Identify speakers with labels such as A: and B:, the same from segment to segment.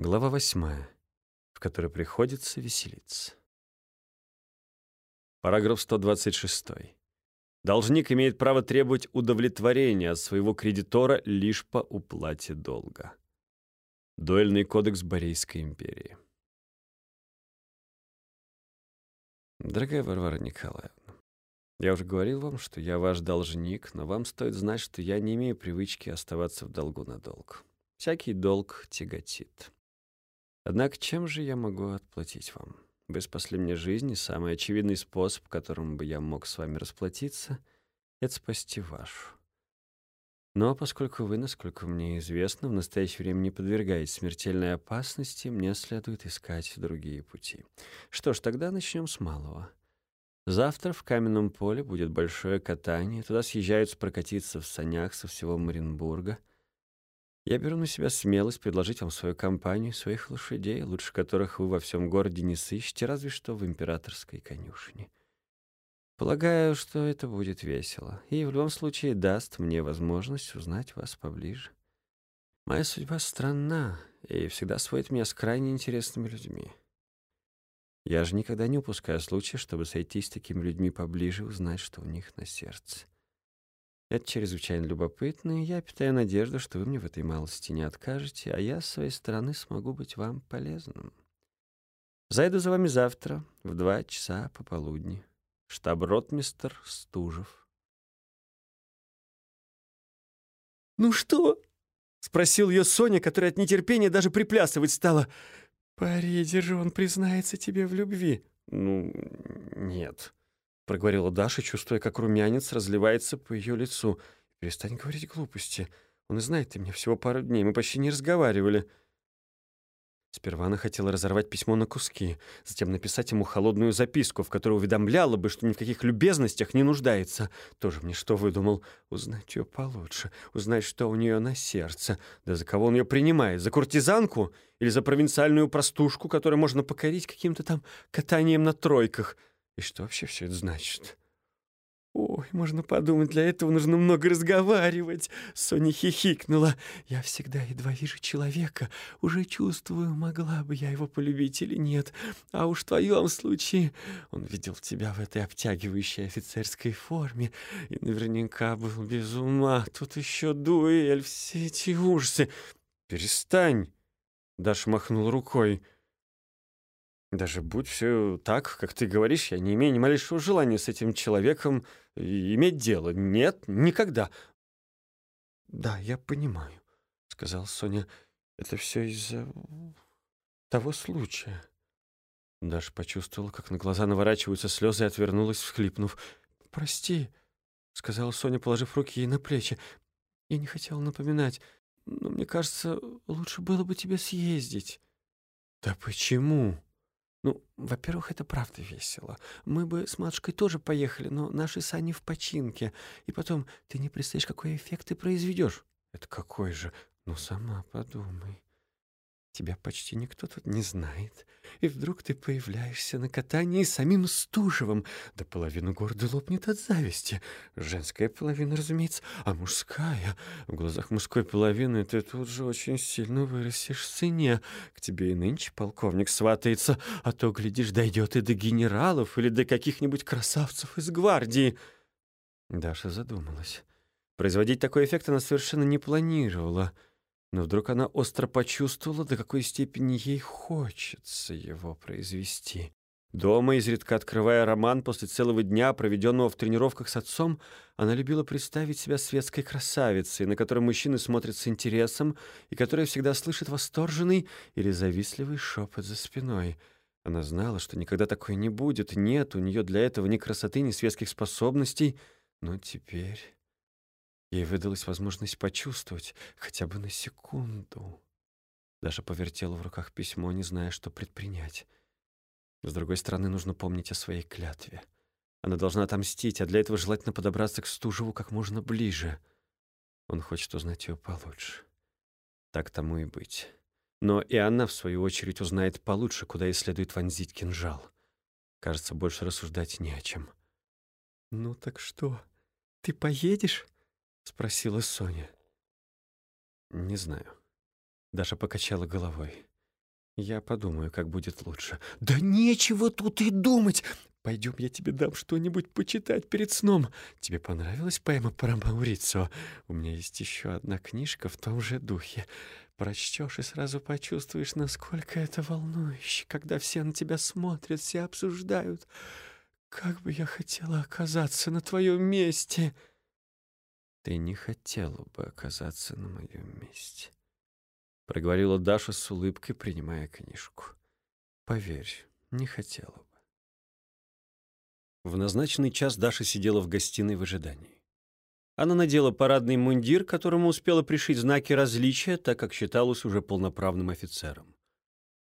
A: Глава восьмая, в которой приходится веселиться. Параграф 126. Должник имеет право требовать удовлетворения от своего кредитора лишь по уплате долга. Дуэльный кодекс Борейской империи. Дорогая Варвара Николаевна, я уже говорил вам, что я ваш должник, но вам стоит знать, что я не имею привычки оставаться в долгу надолго. Всякий долг тяготит. Однако чем же я могу отплатить вам? Вы спасли мне жизнь, и самый очевидный способ, которым бы я мог с вами расплатиться, это спасти вашу. Но поскольку вы, насколько мне известно, в настоящее время не подвергаете смертельной опасности, мне следует искать другие пути. Что ж, тогда начнем с малого. Завтра в Каменном поле будет большое катание. Туда съезжаются прокатиться в санях со всего Маринбурга. Я беру на себя смелость предложить вам свою компанию, своих лошадей, лучше которых вы во всем городе не сыщете, разве что в императорской конюшне. Полагаю, что это будет весело, и в любом случае даст мне возможность узнать вас поближе. Моя судьба странна и всегда сводит меня с крайне интересными людьми. Я же никогда не упускаю случая, чтобы сойти с такими людьми поближе и узнать, что у них на сердце. Это чрезвычайно любопытно, и я питаю надежду, что вы мне в этой малости не откажете, а я, с своей стороны, смогу быть вам полезным. Зайду за вами завтра в два часа пополудни. Штаб-ротмистер Стужев.
B: «Ну что?» — спросил ее Соня, которая от нетерпения даже приплясывать стала. «Пари, держи, он признается тебе в любви».
A: «Ну, нет», проговорила Даша, чувствуя, как румянец разливается по ее лицу. «Перестань говорить глупости. Он и знает ты меня всего пару дней. Мы почти не разговаривали». Сперва она хотела разорвать письмо на куски, затем написать ему холодную записку, в которой уведомляла бы, что ни в каких любезностях не нуждается. Тоже мне что выдумал? Узнать ее получше, узнать, что у нее на сердце. Да за кого он ее принимает? За куртизанку? Или за провинциальную простушку, которую можно покорить каким-то там катанием на тройках? И что вообще все это значит?
B: «Ой, можно подумать, для этого нужно много разговаривать!» Соня хихикнула. «Я всегда едва вижу человека. Уже чувствую, могла бы я его полюбить или нет. А уж в твоем случае он видел тебя в этой обтягивающей офицерской форме и наверняка был без ума. Тут еще дуэль, все эти ужасы!»
A: «Перестань!» Даша махнул рукой. Даже будь все так, как ты говоришь, я не имею ни малейшего желания с этим человеком иметь дело. Нет, никогда.
B: Да, я понимаю, сказал Соня. Это все из-за того случая.
A: Даша почувствовала, как на глаза наворачиваются слезы и отвернулась, всхлипнув.
B: «Прости», — сказала Соня, положив руки ей на плечи. «Я не хотела напоминать, но мне кажется, лучше было бы тебе съездить».
A: «Да почему?»
B: Ну, во-первых, это правда весело. Мы бы с матушкой тоже поехали, но наши сани в починке. И потом, ты не представляешь, какой эффект ты произведешь.
A: Это какой же? Ну, сама подумай. Тебя почти никто тут не знает. И вдруг ты появляешься на катании самим Стужевым. Да половина города лопнет от зависти. Женская половина, разумеется, а мужская. В глазах мужской половины ты тут же очень сильно вырастешь в цене. К тебе и нынче полковник сватается, а то, глядишь, дойдет и до генералов или до каких-нибудь красавцев из гвардии. Даша задумалась. Производить такой эффект она совершенно не планировала — но вдруг она остро почувствовала, до какой степени ей хочется его произвести. Дома, изредка открывая роман после целого дня, проведенного в тренировках с отцом, она любила представить себя светской красавицей, на которой мужчины смотрят с интересом и которая всегда слышит восторженный или завистливый шепот за спиной. Она знала, что никогда такое не будет, нет у нее для этого ни красоты, ни светских способностей, но теперь... Ей выдалась возможность почувствовать хотя бы на секунду. Даже повертела в руках письмо, не зная, что предпринять. С другой стороны, нужно помнить о своей клятве. Она должна отомстить, а для этого желательно подобраться к Стужеву как можно ближе. Он хочет узнать ее получше. Так тому и быть. Но и она, в свою очередь, узнает получше, куда ей следует вонзить кинжал. Кажется, больше рассуждать не о чем.
B: «Ну так что, ты поедешь?» Спросила Соня.
A: Не знаю. Даша покачала головой. Я подумаю, как будет лучше.
B: Да нечего тут и думать. Пойдем, я тебе дам что-нибудь почитать перед сном. Тебе понравилась поэма про Маурицо? У меня есть еще одна книжка в том же духе. Прочтешь и сразу почувствуешь, насколько это волнующе, когда все на тебя смотрят, все обсуждают. Как бы я хотела оказаться на твоем месте.
A: Ты не хотела бы оказаться на моем месте проговорила Даша с улыбкой, принимая книжку. Поверь, не хотела бы. В назначенный час Даша сидела в гостиной в ожидании. Она надела парадный мундир, которому успела пришить знаки различия, так как считалась уже полноправным офицером.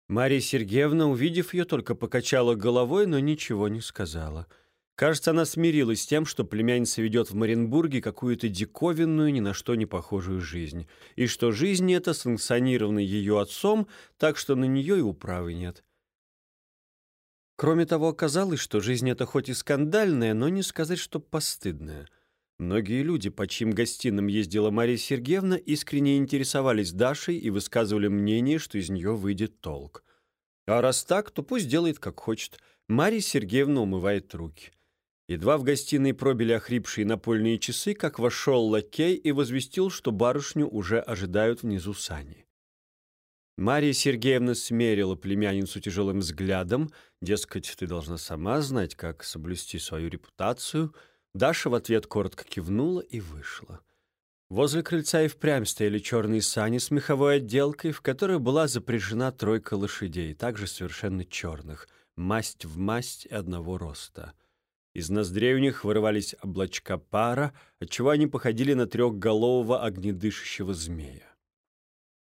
A: Мария Сергеевна, увидев ее, только покачала головой, но ничего не сказала — Кажется, она смирилась с тем, что племянница ведет в Маринбурге какую-то диковинную, ни на что не похожую жизнь, и что жизнь эта санкционирована ее отцом, так что на нее и управы нет. Кроме того, оказалось, что жизнь эта хоть и скандальная, но не сказать, что постыдная. Многие люди, по чьим гостиным ездила Мария Сергеевна, искренне интересовались Дашей и высказывали мнение, что из нее выйдет толк. А раз так, то пусть делает, как хочет. Мария Сергеевна умывает руки. Едва в гостиной пробили охрипшие напольные часы, как вошел лакей и возвестил, что барышню уже ожидают внизу сани. Мария Сергеевна смерила племянницу тяжелым взглядом, дескать, ты должна сама знать, как соблюсти свою репутацию. Даша в ответ коротко кивнула и вышла. Возле крыльца и впрямь стояли черные сани с меховой отделкой, в которой была запряжена тройка лошадей, также совершенно черных, масть в масть одного роста — из ноздрей у них вырывались облачка пара, отчего они походили на трехголового огнедышащего змея.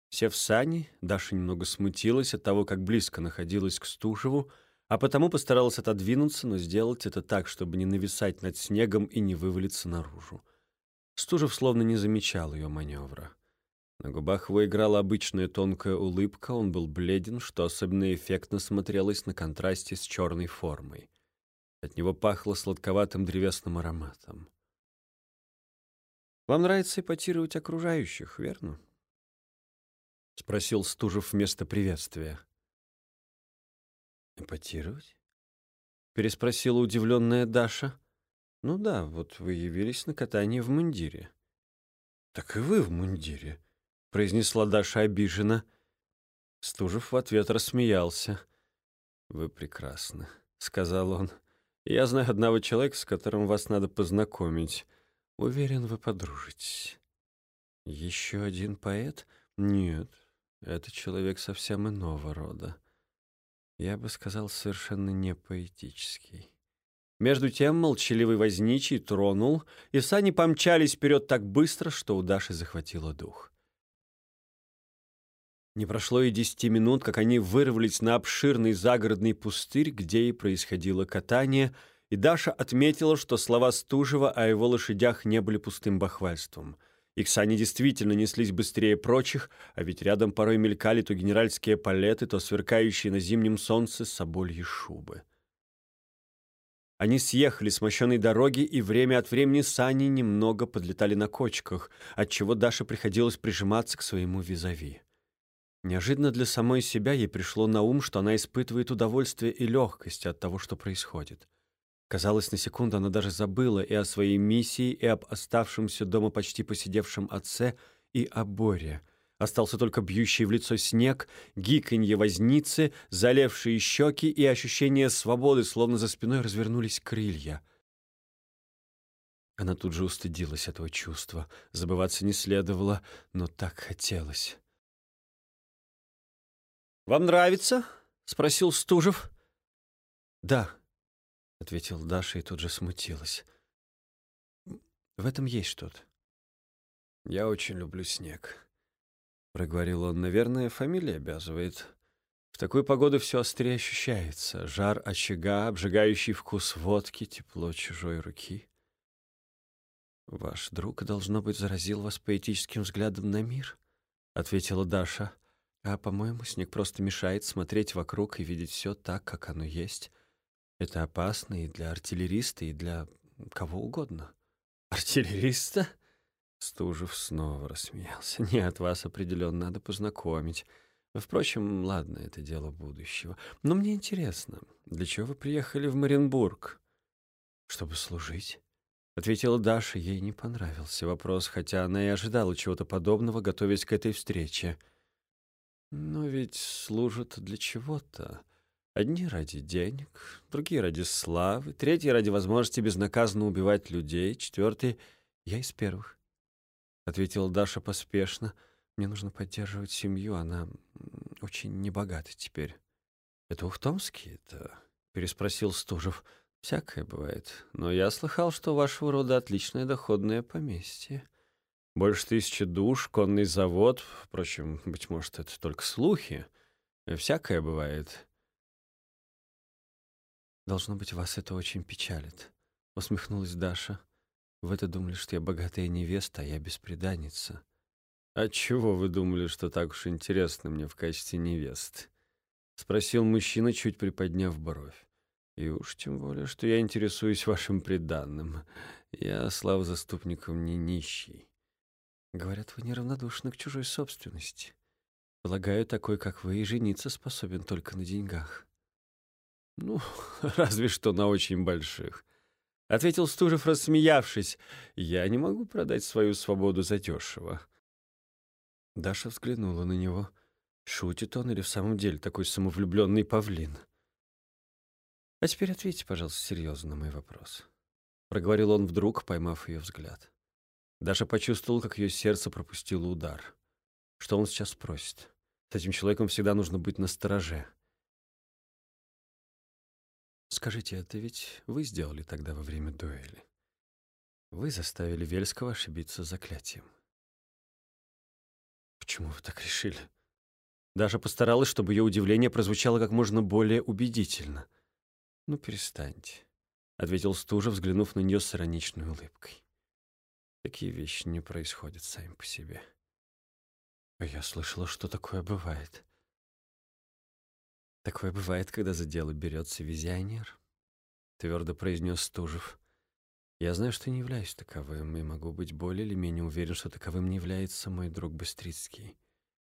A: Сев сани, Даша немного смутилась от того, как близко находилась к Стужеву, а потому постаралась отодвинуться, но сделать это так, чтобы не нависать над снегом и не вывалиться наружу. Стужев словно не замечал ее маневра. На губах его играла обычная тонкая улыбка, он был бледен, что особенно эффектно смотрелось на контрасте с черной формой. От него пахло сладковатым древесным ароматом. «Вам нравится эпатировать окружающих, верно?» — спросил Стужев вместо приветствия. «Эпатировать?» — переспросила удивленная Даша. «Ну да, вот вы явились на катание в мундире». «Так и вы в мундире», — произнесла Даша обиженно. Стужев в ответ рассмеялся. «Вы прекрасны», — сказал он. Я знаю одного человека, с которым вас надо познакомить. Уверен, вы подружитесь. Еще один поэт? Нет, это человек совсем иного рода. Я бы сказал, совершенно не поэтический. Между тем молчаливый возничий тронул, и сани помчались вперед так быстро, что у Даши захватило дух. Не прошло и десяти минут, как они вырвались на обширный загородный пустырь, где и происходило катание, и Даша отметила, что слова Стужева о его лошадях не были пустым бахвальством. Их сани действительно неслись быстрее прочих, а ведь рядом порой мелькали то генеральские палеты, то сверкающие на зимнем солнце собольи шубы. Они съехали с мощенной дороги, и время от времени сани немного подлетали на кочках, отчего Даше приходилось прижиматься к своему визави. Неожиданно для самой себя ей пришло на ум, что она испытывает удовольствие и легкость от того, что происходит. Казалось, на секунду она даже забыла и о своей миссии, и об оставшемся дома почти посидевшем отце, и о Боре. Остался только бьющий в лицо снег, гиканье возницы, залевшие щеки и ощущение свободы, словно за спиной развернулись крылья. Она тут же устыдилась этого чувства. Забываться не следовало, но так хотелось. «Вам нравится?» — спросил Стужев. «Да», — ответил Даша и тут же смутилась. «В этом есть что-то». «Я очень люблю снег», — проговорил он. «Наверное, фамилия обязывает. В такую погоду все острее ощущается. Жар очага, обжигающий вкус водки, тепло чужой руки». «Ваш друг, должно быть, заразил вас поэтическим взглядом на мир», — ответила Даша. А, по-моему, снег просто мешает смотреть вокруг и видеть все так, как оно есть. Это опасно и для артиллериста, и для кого угодно. Артиллериста? Стужев снова рассмеялся. Нет, вас определенно надо познакомить. Впрочем, ладно, это дело будущего. Но мне интересно, для чего вы приехали в Маринбург? Чтобы служить. Ответила Даша, ей не понравился вопрос, хотя она и ожидала чего-то подобного, готовясь к этой встрече. Но ведь служат для чего-то. Одни ради денег, другие ради славы, третьи ради возможности безнаказанно убивать людей, четвертый — я из первых. Ответила Даша поспешно. Мне нужно поддерживать семью, она очень небогата теперь. Это Ухтомский-то? Переспросил Стужев. Всякое бывает. Но я слыхал, что вашего рода отличное доходное поместье. Больше тысячи душ, конный завод. Впрочем, быть может, это только слухи. Всякое бывает. Должно быть, вас это очень печалит. Усмехнулась Даша. Вы-то думали, что я богатая невеста, а я бесприданница. «Отчего вы думали, что так уж интересно мне в качестве невесты?» — спросил мужчина, чуть приподняв бровь. И уж тем более, что я интересуюсь вашим приданным. Я, слава заступникам, не нищий. Говорят, вы неравнодушны к чужой собственности. Полагаю, такой, как вы, и жениться способен только на деньгах. Ну, разве что на очень больших. Ответил Стужев, рассмеявшись. Я не могу продать свою свободу задешево. Даша взглянула на него. Шутит он или в самом деле такой самовлюбленный павлин? — а теперь ответьте, пожалуйста, серьезно на мой вопрос. Проговорил он вдруг, поймав ее взгляд. Даша почувствовал, как ее сердце пропустило удар. Что он сейчас спросит? С этим человеком всегда нужно быть настороже. Скажите, это ведь вы сделали тогда во время дуэли? Вы заставили Вельского ошибиться заклятием. Почему вы так решили? Даша постаралась, чтобы ее удивление прозвучало как можно более убедительно. «Ну, перестаньте», — ответил Стужа, взглянув на нее с ироничной улыбкой. «Такие вещи не происходят сами по себе». Я слышала, что такое бывает. Такое бывает, когда за дело берется визионер, — твердо произнес Стужев. Я знаю, что не являюсь таковым, и могу быть более или менее уверен, что таковым не является мой друг Быстрицкий.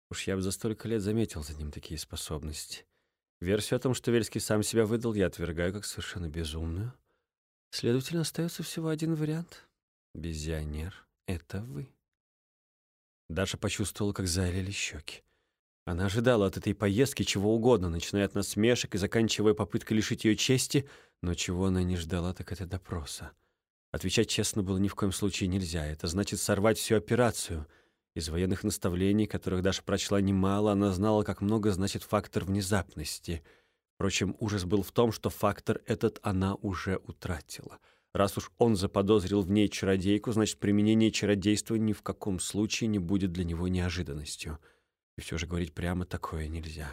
A: Уж я бы за столько лет заметил за ним такие способности. Версию о том, что Вельский сам себя выдал, я отвергаю как совершенно безумную. Следовательно, остается всего один вариант. Визионер — это вы. Даша почувствовала, как залили щеки. Она ожидала от этой поездки чего угодно, начиная от насмешек и заканчивая попыткой лишить ее чести, но чего она не ждала, так это допроса. Отвечать честно было ни в коем случае нельзя. Это значит сорвать всю операцию — из военных наставлений, которых Даша прочла немало, она знала, как много значит фактор внезапности. Впрочем, ужас был в том, что фактор этот она уже утратила. Раз уж он заподозрил в ней чародейку, значит, применение чародейства ни в каком случае не будет для него неожиданностью. И все же говорить прямо такое нельзя.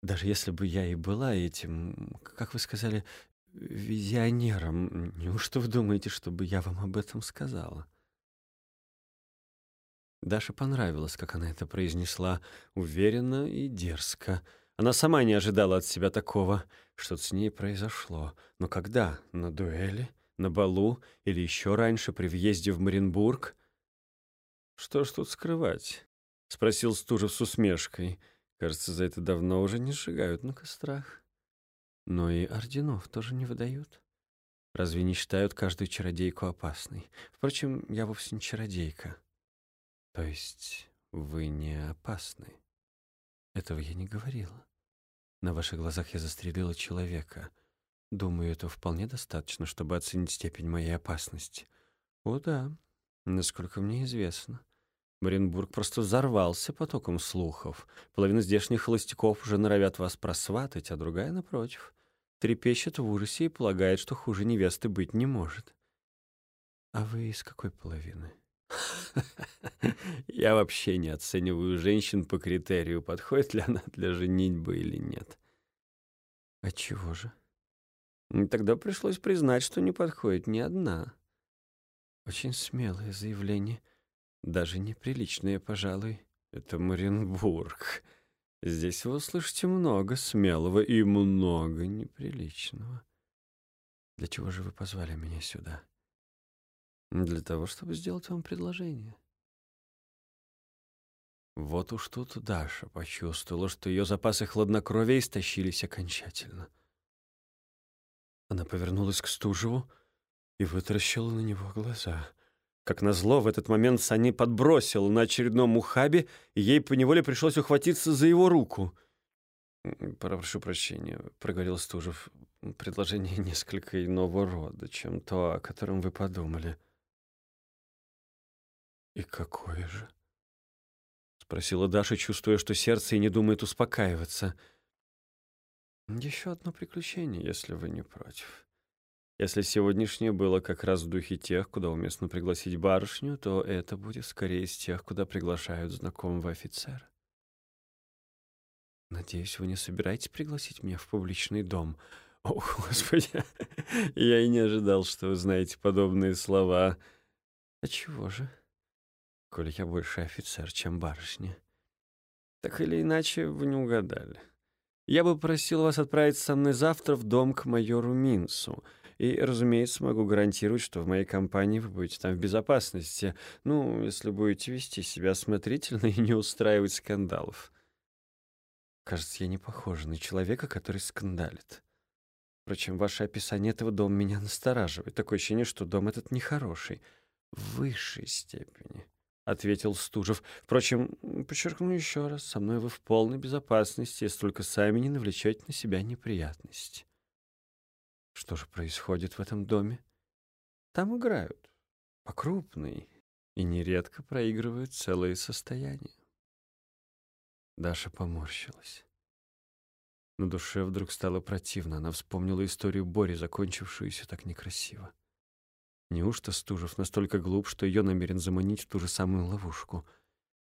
A: Даже если бы я и была этим, как вы сказали, визионером, неужто вы думаете, чтобы я вам об этом сказала? Даше понравилось, как она это произнесла, уверенно и дерзко. Она сама не ожидала от себя такого. Что-то с ней произошло. Но когда? На дуэли? На балу? Или еще раньше, при въезде в Маринбург? «Что ж тут скрывать?» — спросил Стужев с усмешкой. «Кажется, за это давно уже не сжигают на кострах. Но и орденов тоже не выдают. Разве не считают каждую чародейку опасной? Впрочем, я вовсе не чародейка». То есть вы не опасны? Этого я не говорила. На ваших глазах я застрелила человека. Думаю, это вполне достаточно, чтобы оценить степень моей опасности. О да, насколько мне известно. Маринбург просто взорвался потоком слухов. Половина здешних холостяков уже норовят вас просватать, а другая, напротив, трепещет в ужасе и полагает, что хуже невесты быть не может. А вы из какой половины? Я вообще не оцениваю женщин по критерию, подходит ли она для женитьбы или нет. А чего же? Тогда пришлось признать, что не подходит ни одна. Очень смелое заявление, даже неприличное, пожалуй. Это Маринбург. Здесь вы услышите много смелого и много неприличного. Для чего же вы позвали меня сюда? Для того, чтобы сделать вам предложение. Вот уж тут Даша почувствовала, что ее запасы хладнокровия истощились окончательно. Она повернулась к Стужеву и вытаращила на него глаза. Как назло, в этот момент Сани подбросил на очередном ухабе, и ей поневоле пришлось ухватиться за его руку. «Прошу прощения», — проговорил Стужев. «Предложение несколько иного рода, чем то, о котором вы подумали». «И какое же?» — спросила Даша, чувствуя, что сердце и не думает успокаиваться. «Еще одно приключение, если вы не против. Если сегодняшнее было как раз в духе тех, куда уместно пригласить барышню, то это будет скорее из тех, куда приглашают знакомого офицера. Надеюсь, вы не собираетесь пригласить меня в публичный дом. О, Господи, я и не ожидал, что вы знаете подобные слова. А чего же? Коли я больше офицер, чем барышня. Так или иначе, вы не угадали. Я бы просил вас отправиться со мной завтра в дом к майору Минсу. И, разумеется, могу гарантировать, что в моей компании вы будете там в безопасности. Ну, если будете вести себя осмотрительно и не устраивать скандалов. Кажется, я не похожа на человека, который скандалит. Впрочем, ваше описание этого дома меня настораживает. Такое ощущение, что дом этот нехороший. В высшей степени, — ответил Стужев. Впрочем, подчеркну еще раз, со мной вы в полной безопасности, если только сами не навлечете на себя неприятности. Что же происходит в этом доме? Там играют по крупной и нередко проигрывают целые состояния. Даша поморщилась. На душе вдруг стало противно. Она вспомнила историю Бори, закончившуюся так некрасиво. Неужто Стужев настолько глуп, что ее намерен заманить в ту же самую ловушку?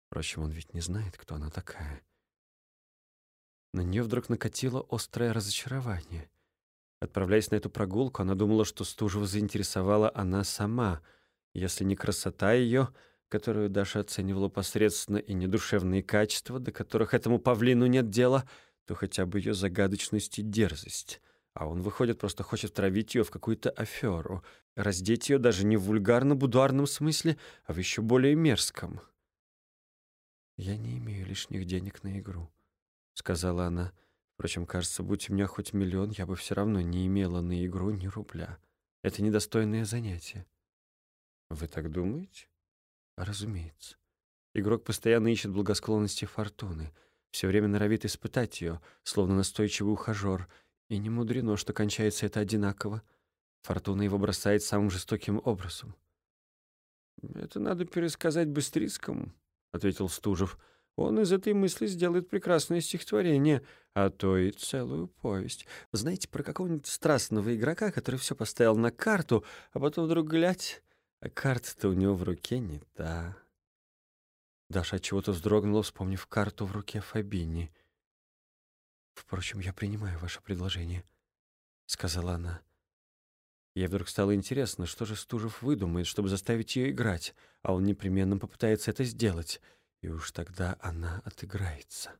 A: Впрочем, он ведь не знает, кто она такая. На нее вдруг накатило острое разочарование. Отправляясь на эту прогулку, она думала, что Стужева заинтересовала она сама. Если не красота ее, которую Даша оценивала посредственно, и недушевные качества, до которых этому павлину нет дела, то хотя бы ее загадочность и дерзость. А он, выходит, просто хочет травить ее в какую-то аферу, раздеть ее даже не в вульгарно-будуарном смысле, а в еще более мерзком. «Я не имею лишних денег на игру», — сказала она. «Впрочем, кажется, будь у меня хоть миллион, я бы все равно не имела на игру ни рубля. Это недостойное занятие». «Вы так думаете?» Разумеется. Игрок постоянно ищет благосклонности фортуны, все время норовит испытать ее, словно настойчивый ухажер, и не мудрено, что кончается это одинаково. Фортуна его бросает самым жестоким образом. «Это надо пересказать Быстрицкому», — ответил Стужев. «Он из этой мысли сделает прекрасное стихотворение, а то и целую повесть. Знаете, про какого-нибудь страстного игрока, который все поставил на карту, а потом вдруг глядь, а карта-то у него в руке не та. Даша от чего-то вздрогнула, вспомнив карту в руке Фабини. «Впрочем, я принимаю ваше предложение», — сказала она. Ей вдруг стало интересно, что же Стужев выдумает, чтобы заставить ее играть, а он непременно попытается это сделать, и уж тогда она отыграется.